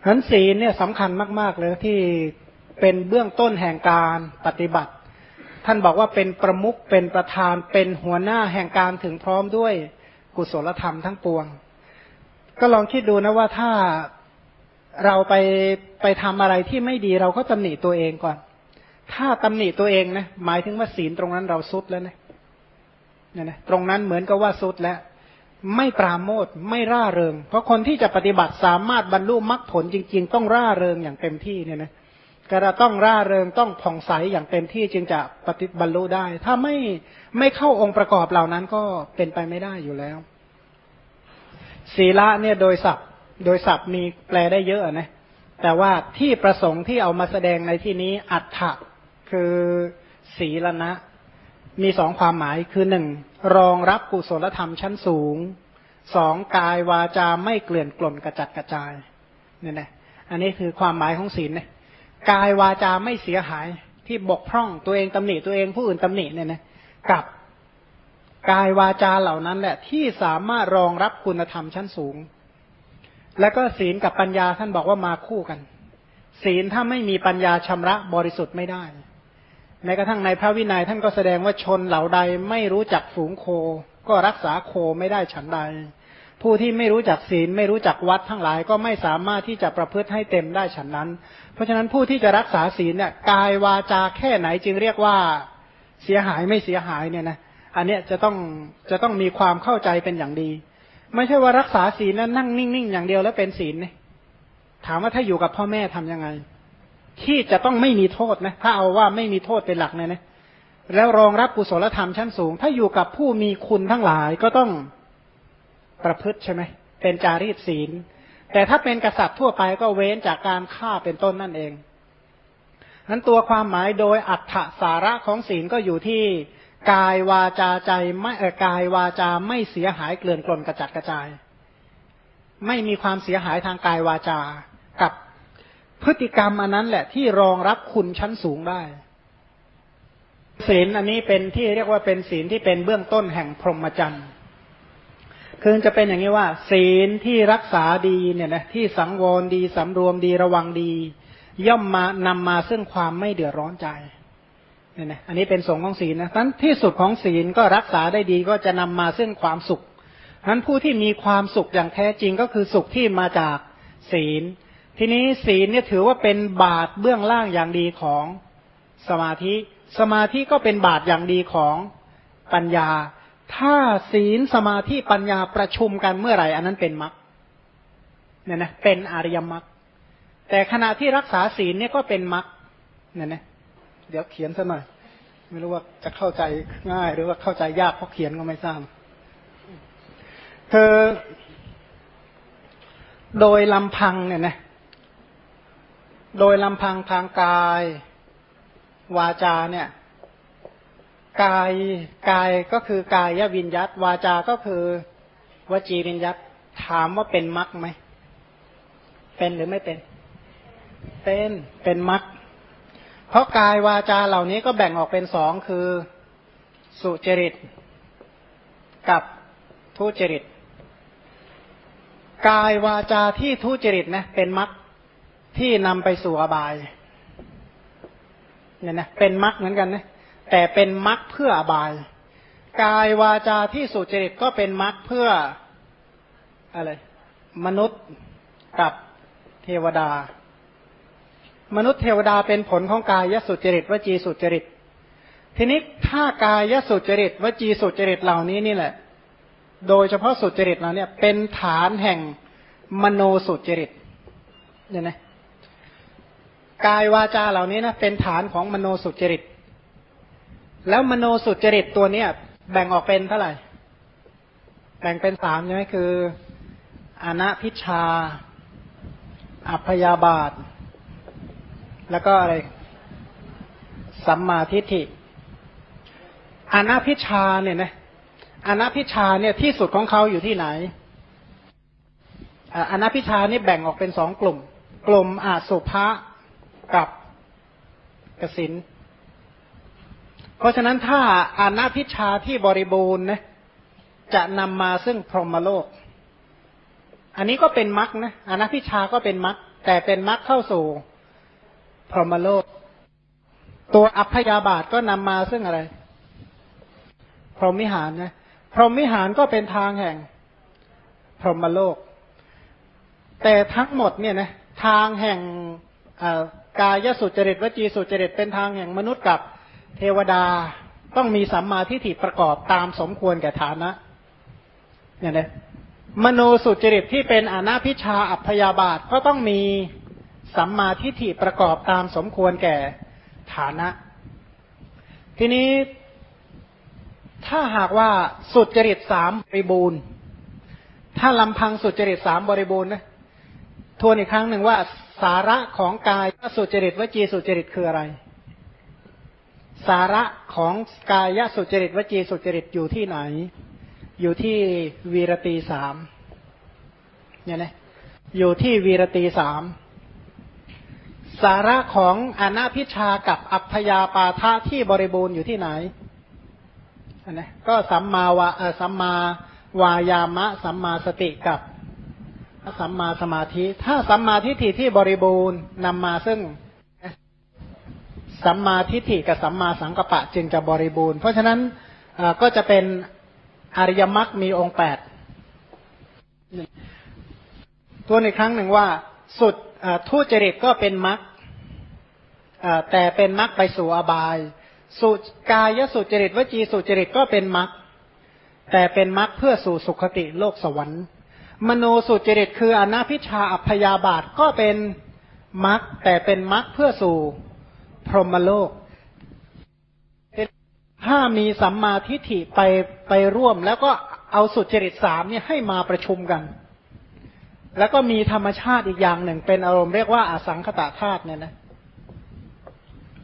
ฉะนั้นศีลเนี่ยสำคัญมาก ๆ เลยที่เป็นเบื้องต้นแห่งการปฏิบัติ ท่านบอกว่าเป็นประมุขเป็นประธานเป็นหัวหน้าแห่งการถึงพร้อมด้วยกุศลธรรมทั้งปวง ก็ลองคิดดูนะว่าถ้าเราไปไปทำอะไรที่ไม่ดีเราก็ตำหนิตัวเองก่อน ถ้าตำหนิตัวเองนะหมายถึงว่าศีลตรงนั้นเราสุดแล้วนะเนี่ยนะตรงนั้นเหมือนกับว่าสุดแล้ว ไม่ปราโมทไม่ร่าเริง เพราะคนที่จะปฏิบัติสามารถบรรลุมรรคผลจริง ๆ ต้องร่าเริงอย่างเต็มที่เนี่ยนะกราต้องร่าเริงต้องผ่องใสอย่างเต็มที่จึงจะปฏิบรรลุได้ ถ้าไม่ไม่เข้าองค์ประกอบเหล่านั้นก็เป็นไปไม่ได้อยู่แล้ว ศีละเนี่ยโดยศัพท์ โดยศัพท์มีแปลได้เยอะนะแต่ว่าที่ประสงค์ที่เอามาแสดงในที่นี้อัฏฐะคือศีลนะ มีสองความหมายคือหนึ่งรองรับกุศลธรรมชั้นสูงสองกายวาจาไม่เกลื่อนกล่นกระจัดกระจายเนี่ยนะอันนี้คือความหมายของศีลเนี่ยกายวาจาไม่เสียหายที่บกพร่องตัวเองตำหนิตัวเองผู้อื่นตำหนิเนี่ยนะกับกายวาจาเหล่านั้นแหละที่สามารถรองรับคุณธรรมชั้นสูง แล้วก็ศีลกับปัญญาท่านบอกว่ามาคู่กัน ศีลถ้าไม่มีปัญญาชำระบริสุทธิ์ไม่ได้ แม้กระทั่งในพระวินัยท่านก็แสดงว่าชนเหล่าใดไม่รู้จักฝูงโค ก็รักษาโคไม่ได้ฉันใด ผู้ที่ไม่รู้จักศีลไม่รู้จักวัดทั้งหลาย ก็ไม่สามารถที่จะประพฤติให้เต็มได้ฉันนั้น เพราะฉะนั้นผู้ที่จะรักษาศีลเนี่ยกายวาจาแค่ไหนจึงเรียกว่าเสียหายไม่เสียหายเนี่ยนะอันเนี้ยจะต้องจะต้องมีความเข้าใจเป็นอย่างดี ไม่ใช่ว่ารักษาศีลแล้วนั่งนิ่งๆอย่างเดียวแล้วเป็นศีลเนี่ยถามว่าถ้าอยู่กับพ่อแม่ทํำยังไง ที่จะต้องไม่มีโทษนะถ้าเอาว่าไม่มีโทษเป็นหลักเนี่ยนะแล้วรองรับกุศลธรรมชั้นสูง ถ้าอยู่กับผู้มีคุณทั้งหลายก็ต้องประพฤติใช่ไหมเป็นจารีตศีล แต่ถ้าเป็นกษัตริย์ทั่วไปก็เว้นจากการฆ่าเป็นต้นนั่นเองนั้นตัวความหมายโดยอัตถสาระของศีลก็อยู่ที่กายวาจาใจไม่เออกายวาจาไม่เสียหายเกลื่อนกลนกระจัดกระจาย ไม่มีความเสียหายทางกายวาจา กับ พฤติกรรมอันนั้นแหละที่รองรับคุณชั้นสูงได้ ศีลอันนี้เป็นที่เรียกว่าเป็นศีลที่เป็นเบื้องต้นแห่งพรหมจรรย์คือจะเป็นอย่างนี้ว่า ศีลที่รักษาดีเนี่ยนะที่สังวรดีสำรวมดีระวังดี ย่อมมานำมาซึ่งความไม่เดือดร้อนใจเนี่ยนะอันนี้เป็นสงของศีลนะทั้นที่สุดของศีลก็รักษาได้ดีก็จะนำมาซึ่งความสุขนั้นผู้ที่มีความสุขอย่างแท้จริงก็คือสุขที่มาจากศีล ทีนี้ศีลเนี่ยถือว่าเป็นบาทเบื้องล่างอย่างดีของสมาธิ สมาธิก็เป็นบาทอย่างดีของปัญญา ถ้าศีลสมาธิปัญญาประชุมกันเมื่อไหร่ อันนั้นเป็นมรรคเนี่ยนะเป็นอริยมรรคแต่ขณะที่รักษาศีลเนี่ยก็เป็นมรรคเนี่ยนะเดี๋ยวเขียนซะหน่อย ไม่รู้ว่าจะเข้าใจง่าย หรือว่าเข้าใจยากเพราะเขียนก็ไม่ทราบเธอโดยลำพังเนี่ยนะ โดยลำพังทางกาย วาจาเนี่ย กายกายก็คือกายวิญยัตวาจา ก็คือ วจีวิญยัตถามว่าเป็นมรรคไหม เป็นหรือไม่เป็น เป็นเป็นมรรคเพราะกายวาจาเหล่านี้ก็แบ่งออกเป็นสองคือสุจริต กับทุจริต กายวาจาที่ทุจริตนะเป็นมรรค ที่นำไปสู่อบายเนี่ยนะเป็นมรรคเหมือนกันนะแต่เป็นมรรคเพื่ออบาย กายวาจาที่สุจริตก็เป็นมรรคเพื่ออะไร มนุษย์กับเทวดา มนุษย์เทวดาเป็นผลของกายสุจริตวจีสุจริต ทีนี้ถ้ากายสุจริตวจีสุจริตเหล่านี้นี่แหละ โดยเฉพาะสุจริตเราเนี่ยเป็นฐานแห่งมโนสุจริตเนี่ยนะ กายวาจาเหล่านี้นะเป็นฐานของมโนสุจริต แล้วมโนสุจริตตัวเนี้ยแบ่งออกเป็นเท่าไหร่ แบ่งเป็นสามใช่ไหมคืออนัพิชา อัพยาบาท แล้วก็อะไร สัมมาทิฏฐิอนาพิชาเนี่ยนะอนาพิชาเนี่ยที่สุดของเขาอยู่ที่ไหนอนาพิชานี่แบ่งออกเป็นสองกลุ่ม กลุ่มอาสุภะ กับกสิน เพราะฉะนั้นถ้าอนาพิชาที่บริบูรณ์นะจะนำมาซึ่งพรหมโลก อันนี้ก็เป็นมรรคนะอนาพิชาก็เป็นมรรคแต่เป็นมรรคเข้าสู่พรหมโลก ตัวอัพยาบาทก็นำมาซึ่งอะไร พรหมิหารนะพรหมิหารก็เป็นทางแห่ง พรหมโลก แต่ทั้งหมดเนี่ยนะทางแห่ง กายสุจริตวจีสุจริตเป็นทางแห่งมนุษย์กับเทวดาต้องมีสัมมาทิฏฐิประกอบตามสมควรแก่ฐานะเนี่ยนะมโนสุจริตที่เป็นอนาพิชาอัพยาบาทก็ต้องมีสัมมาทิฏฐิประกอบตามสมควรแก่ฐานะ ทีนี้ถ้าหากว่าสุจริตสามบริบูรณ์ ถ้าลำพังสุจริตสามบริบูรณ์นะ ทวนอีกครั้งหนึ่งว่าสาระของกายสุจริตวจีสุจริตคืออะไร สาระของกายสุจริตวจีสุจริตอยู่ที่ไหน อยู่ที่วีรตีสามเนี่ยนะอยู่ที่วีรตีสามสาระของอนาพิชากับอัพยาปาทะที่บริบูรณ์อยู่ที่ไหนอันนะก็สัมมาวาสัมมาวายามะ สัมมาสติกับ สัมมาสมาธิ ถ้าสัมมาทิฏฐิที่บริบูรณ์นำมาซึ่งสัมมาทิฏฐิกับสัมมาสังกปะจึงจะบริบูรณ์ เพราะฉะนั้นก็จะเป็นอริยมรรคมีองค์แปดตัวในครั้งหนึ่งว่าสุดทุจริตก็เป็นมรรคแต่เป็นมรรคไปสู่อบาย สุกายสุจริตวจีสุจริตก็เป็นมรรคแต่เป็นมรรคเพื่อสู่สุขติโลกสวรรค์ มโนสุจริตคืออนาพิชาอัพยาบาทก็เป็นมรรคแต่เป็นมรรคเพื่อสู่พรหมโลก ถ้ามีสัมมาทิฏฐิไปไปร่วม แล้วก็เอาสุจริตสามเนี่ยให้มาประชุมกัน แล้วก็มีธรรมชาติอีกอย่างหนึ่ง เป็นอารมณ์เรียกว่าอสังขตาธาตุเนี่ยนะ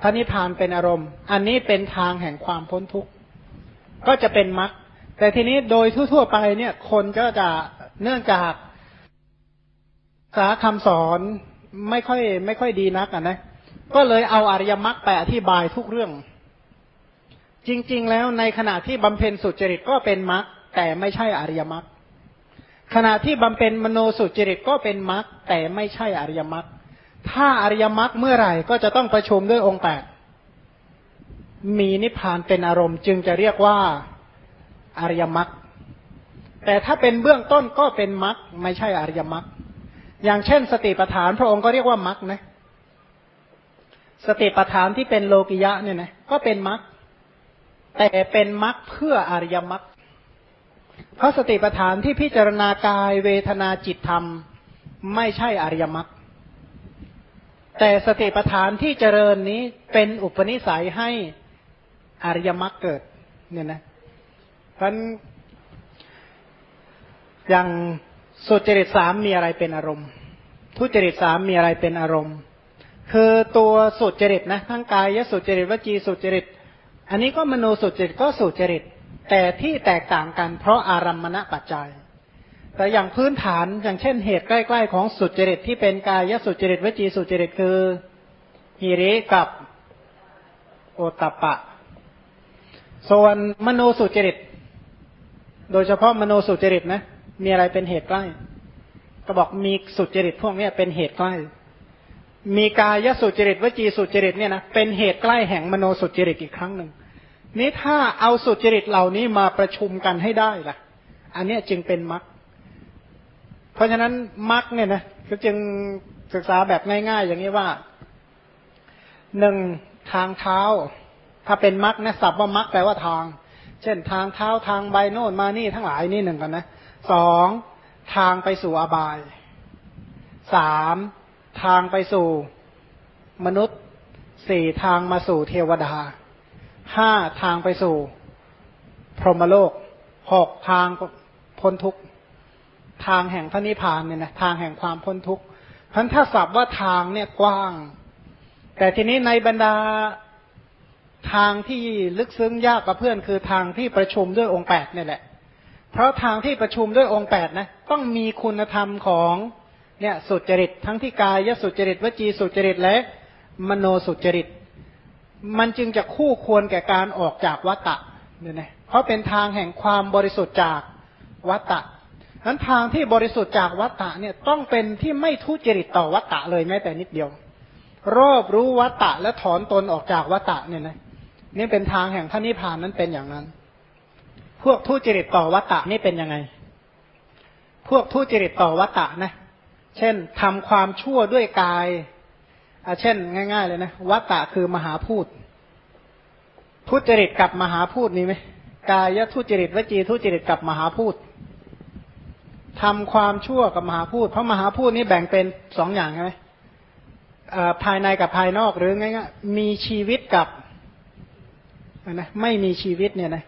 พระนิพพานเป็นอารมณ์ อันนี้เป็นทางแห่งความพ้นทุกข์ก็จะเป็นมรรคแต่ทีนี้โดยทั่ว ๆ ไปเนี่ย คนก็จะ เนื่องจากสาคำสอนไม่ค่อยไม่ค่อยดีนักอะนะ ก็เลยเอาอริยมรรคไปอธิบายทุกเรื่อง จริง ๆ แล้วในขณะที่บำเพ็ญสุจริตก็เป็นมรรคแต่ไม่ใช่อริยมรรคขณะที่บำเพ็ญมโนสุจริตก็เป็นมรรคแต่ไม่ใช่อริยมรรคถ้าอริยมรรคเมื่อไหร่ก็จะต้องประชุมด้วยองค์แปดมีนิพพานเป็นอารมณ์ จึงจะเรียกว่าอริยมรรค แต่ถ้าเป็นเบื้องต้นก็เป็นมรรคไม่ใช่อริยมรรคอย่างเช่น สติปัฏฐาน พระองค์ก็เรียกว่ามรรคนะสติปัฏฐานที่เป็นโลกิยะเนี่ยนะก็เป็นมรรคแต่เป็นมรรคเพื่ออริยมรรคเพราะสติปัฏฐานที่พิจารณากายเวทนาจิตธรรม ไม่ใช่อริยมรรคแต่สติปัฏฐานที่เจริญนี้เป็นอุปนิสัยให้อริยมรรคเกิด เนี่ยนะเพราะ อย่างสุจริตสามมีอะไรเป็นอารมณ์ ทุจริตสามมีอะไรเป็นอารมณ์ คือตัวสุจริตนะทั้งกายสุจริตวจีสุจริต อันนี้ก็มโนสุจริตก็สุจริต แต่ที่แตกต่างกันเพราะอารัมมณปัจจัย แต่อย่างพื้นฐานอย่างเช่นเหตุใกล้ๆของสุจริตที่เป็นกายสุจริตวจีสุจริตคือหิริกับโอตปะ ส่วนมโนสุจริต โดยเฉพาะมโนสุจริตนะ มีอะไรเป็นเหตุใกล้ ก็บอกมีสุจริตพวกเนี้ยเป็นเหตุใกล้ มีกายสุจริตวจีสุจริตเนี่ยนะเป็นเหตุใกล้แห่งมโนสุจริตอีกครั้งหนึ่งนี้ถ้าเอาสุจริตเหล่านี้มาประชุมกันให้ได้ล่ะ อันนี้จึงเป็นมรรคเพราะฉะนั้นมรรคเนี่ยนะก็จึงศึกษาแบบง่าย ๆ อย่างนี้ว่าหนึ่งทางเท้า ถ้าเป็นมรรคนะศัพท์ว่ามรรคแปลว่าทาง เช่นทางเท้าทางใบโน่นมานี่ทั้งหลายนี่หนึ่งกันนะ สองทางไปสู่อบายสามทางไปสู่มนุษย์สี่ทางมาสู่เทวดาห้าทางไปสู่พรหมโลกหกทางพ้นทุกทางแห่งพระนิพพานเนี่ยนะทางแห่งความพ้นทุกข์พันถ้าสับว่าทางเนี่ยกว้าง แต่ทีนี้ในบรรดาทางที่ลึกซึ้งยากกับเพื่อนคือทางที่ประชุมด้วยองค์แปดเนี่ยแหละ เพราะทางที่ประชุมด้วยองค์แปดนะต้องมีคุณธรรมของเนี่ยสุจริต ทั้งที่กายสุจริตวจีสุจริตและมโนสุจริต มันจึงจะคู่ควรแก่การออกจากวัตตะเนี่ยนะเพราะเป็นทางแห่งความบริสุทธิ์จากวัตตะนั้นทางที่บริสุทธิ์จากวัตตะเนี่ยต้องเป็นที่ไม่ทุจริตต่อวัตตะเลยแม้แต่นิดเดียว รอบรู้วัตตะและถอนตนออกจากวัตตะเนี่ยนะนี่เป็นทางแห่งพระนิพพานนั้นเป็นอย่างนั้น พวกทุจริตต่อวัตตะนี่เป็นยังไง พวกทุจริตต่อวัตตะนะ เช่นทำความชั่วด้วยกายอาเช่น ง่าย ๆ เลยนะวัตตะคือมหาพูดทุจริตกับมหาพูดนี่ไหมกายทุจริตวจีทุจริตกับมหาพูดทำความชั่วกับมหาพูดเพราะมหาพูดนี้แบ่งเป็นสองอย่างใช่ไหมภายในกับภายนอกหรือง่ายๆมีชีวิตกับนะไม่มีชีวิตเนี่ยนะ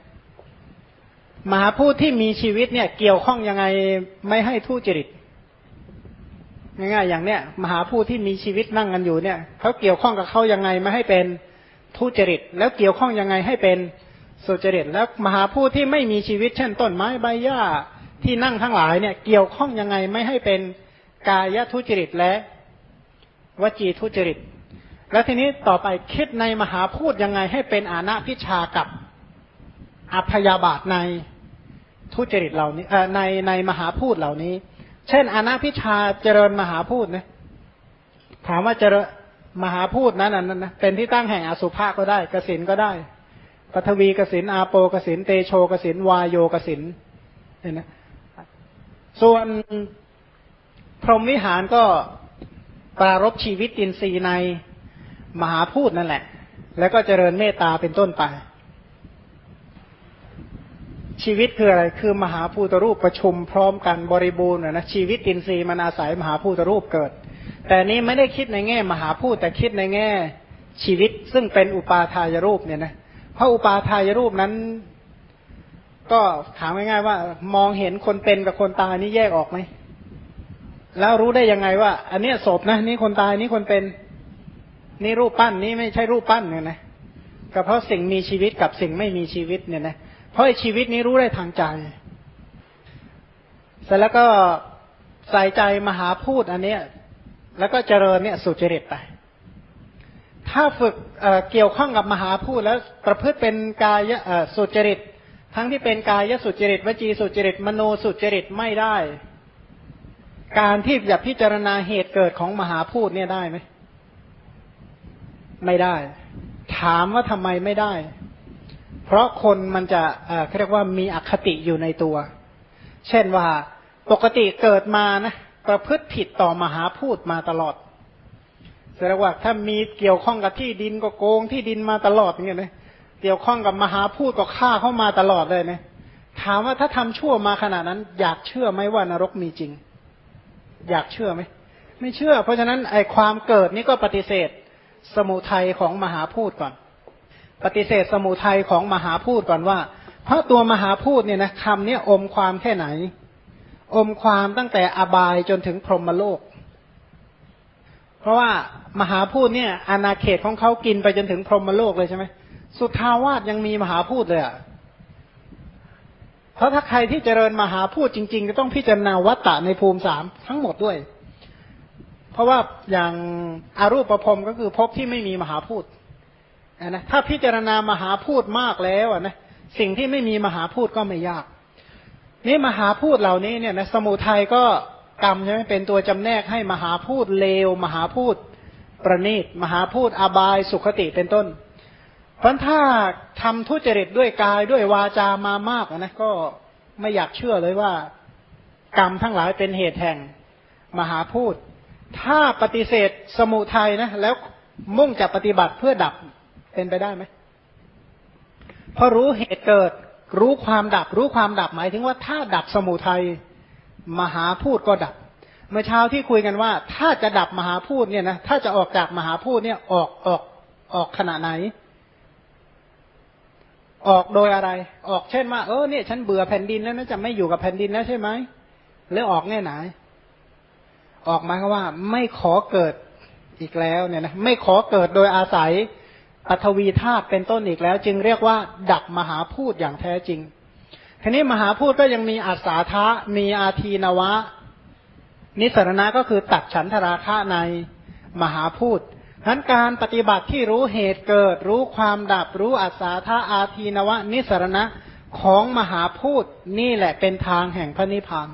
มหาพูดที่มีชีวิตเนี่ย เกี่ยวข้องยังไงไม่ให้ทุจริตง่ายๆอย่างเนี้ยมหาพูดที่มีชีวิตนั่งกันอยู่เนี่ยเขาเกี่ยวข้องกับเขายังไงไม่ให้เป็นทุจริต แล้วเกี่ยวข้องยังไงให้เป็นสุจริต แล้วมหาพูดที่ไม่มีชีวิต เช่นต้นไม้ใบหญ้าที่นั่งทั้งหลายเนี่ย เกี่ยวข้องยังไงไม่ให้เป็นกายทุจริตและวจีทุจริต แล้วทีนี้ต่อไปคิดในมหาพูดยังไงให้เป็นอาณาพิชากับอัพยาบาทใน ทุจริตเหล่านี้ในในมหาพูดเหล่านี้ เช่นอาณาพิชาเจริญมหาพูดนะถามว่าเจริญมหาพูดนั้นนั้นนะเป็นที่ตั้งแห่งอสุภะก็ได้กสินก็ได้ปฐวีกสินอาโปกสินเตโชกสินวายโยกสินเห็นไหมส่วนพรหมวิหารก็ปรารบชีวิตอินทรีย์ในมหาพูดนั่นแหละ แล้วก็เจริญเมตตาเป็นต้นไป ชีวิตคืออะไร คือมหาภูตรูปประชุมพร้อมกันบริบูรณ์นะชีวิตอินทรีย์มันอาศัยมหาภูตรูปเกิด แต่นี้ไม่ได้คิดในแง่ มหาพูดแต่คิดในแง่ชีวิตซึ่งเป็นอุปาทายรูปเนี่ยนะเพราะอุปาทายรูปนั้น ก็ถามง่ายๆว่า มองเห็นคนเป็นกับคนตายนี่แยกออกไหมแล้วรู้ได้ยังไงว่า อันนี้ศพนะนี่คนตายนี่คนเป็นนี่รูปปั้นนี่ไม่ใช่รูปปั้นเนี่ยนะก็เพราะสิ่งมีชีวิตกับสิ่งไม่มีชีวิตเนี่ยนะ เพราะชีวิตนี้รู้ได้ทางใจ เสร็จแล้วก็ใส่ใจมหาพูดอันเนี้ย แล้วก็เจริญเนี่ยสุจริตไป ถ้าฝึกเเกี่ยวข้องกับมหาพูดแล้วประพฤติเป็นกายสุจริต ทั้งที่เป็นกายสุจริตวจีสุจริต มโนสุจริตไม่ได้ การที่จะพิจารณาเหตุเกิดของมหาพูดเนี่ยได้ไหมไม่ได้ ถามว่าทำไมไม่ได้ เพราะคนมันจะเขาเรียกว่ามีอคติอยู่ในตัว เช่นว่าปกติเกิดมานะประพฤติผิดต่อมหาพูดมาตลอดแสดงว่าถ้ามีเกี่ยวข้องกับที่ดินก็โกงที่ดินมาตลอดอย่างเงี้ยนะเกี่ยวข้องกับมหาพูดก็ฆ่าเข้ามาตลอดเลยนะถามว่าถ้าทำชั่วมาขนาดนั้น อยากเชื่อไหมว่านรกมีจริง อยากเชื่อไหมไม่เชื่อ เพราะฉะนั้นไอ้ความเกิดนี่ก็ปฏิเสธ สมุทัยของมหาพูดก่อน ปฏิเสธสมุทัยของมหาพูดก่อนว่า เพราะตัวมหาพูดเนี่ยนะคำเนี้อมความแค่ไหน อมความตั้งแต่อบายจนถึงพรหมโลก เพราะว่ามหาพูดเนี่ยอาณาเขตของเขากินไปจนถึงพรหมโลกเลยใช่ไหมสุทาวาสยังมีมหาพูดเลยอะเพราะถ้าใครที่เจริญมหาพูดจริง ๆ ก็ต้องพิจารณาวัตตะในภูมิสามทั้งหมดด้วย เพราะว่าอย่างอารูปประพรมก็คือพบที่ไม่มีมหาพูด นะถ้าพิจารณามหาพูดมากแล้วนะสิ่งที่ไม่มีมหาพูดก็ไม่ยาก นี่มหาพูดเหล่านี้เนี่ยนะสมุทัยก็กรรมใช่ไหมเป็นตัวจำแนกให้มหาพูดเลว มหาพูดประณีตมหาพูดอบายสุขติเป็นต้น เพราะถ้าทำทุจริตด้วยกายด้วยวาจามามากนะก็ไม่อยากเชื่อเลยว่า กรรมทั้งหลายเป็นเหตุแห่งมหาพูด ถ้าปฏิเสธสมุทัยนะแล้วมุ่งจะปฏิบัติเพื่อดับ เป็นไปได้ไหมเพราะรู้เหตุเกิด รู้ความดับ รู้ความดับหมายถึงว่าถ้าดับสมุทัยมหาพูดก็ดับ เมื่อเช้าที่คุยกันว่า ถ้าจะดับมหาพูดเนี่ยนะถ้าจะออกจากมหาพูดเนี่ยออกออกออกขณะไหน ออกโดยอะไร ออกเช่นว่าเออเนี่ยฉันเบื่อแผ่นดินแล้วนะจะไม่อยู่กับแผ่นดินแล้วใช่ไหมหรือออกแน่ไหน ออกมาก็ว่า ไม่ขอเกิดอีกแล้วเนี่ยนะไม่ขอเกิดโดยอาศัย ปัทวีธาตุเป็นต้นอีกแล้ว จึงเรียกว่า ดับมหาพูดอย่างแท้จริงทีนี้มหาพูดก็ยังมีอาสาทะมีอาทีนวะ นิสรณะก็คือตัดฉันทราคะในมหาพูดทั้นการปฏิบัติที่รู้เหตุเกิด รู้ความดับรู้อัศาธาอาทีนวะ นิสรณะของมหาพูดนี่แหละเป็นทางแห่งพระนิพพาน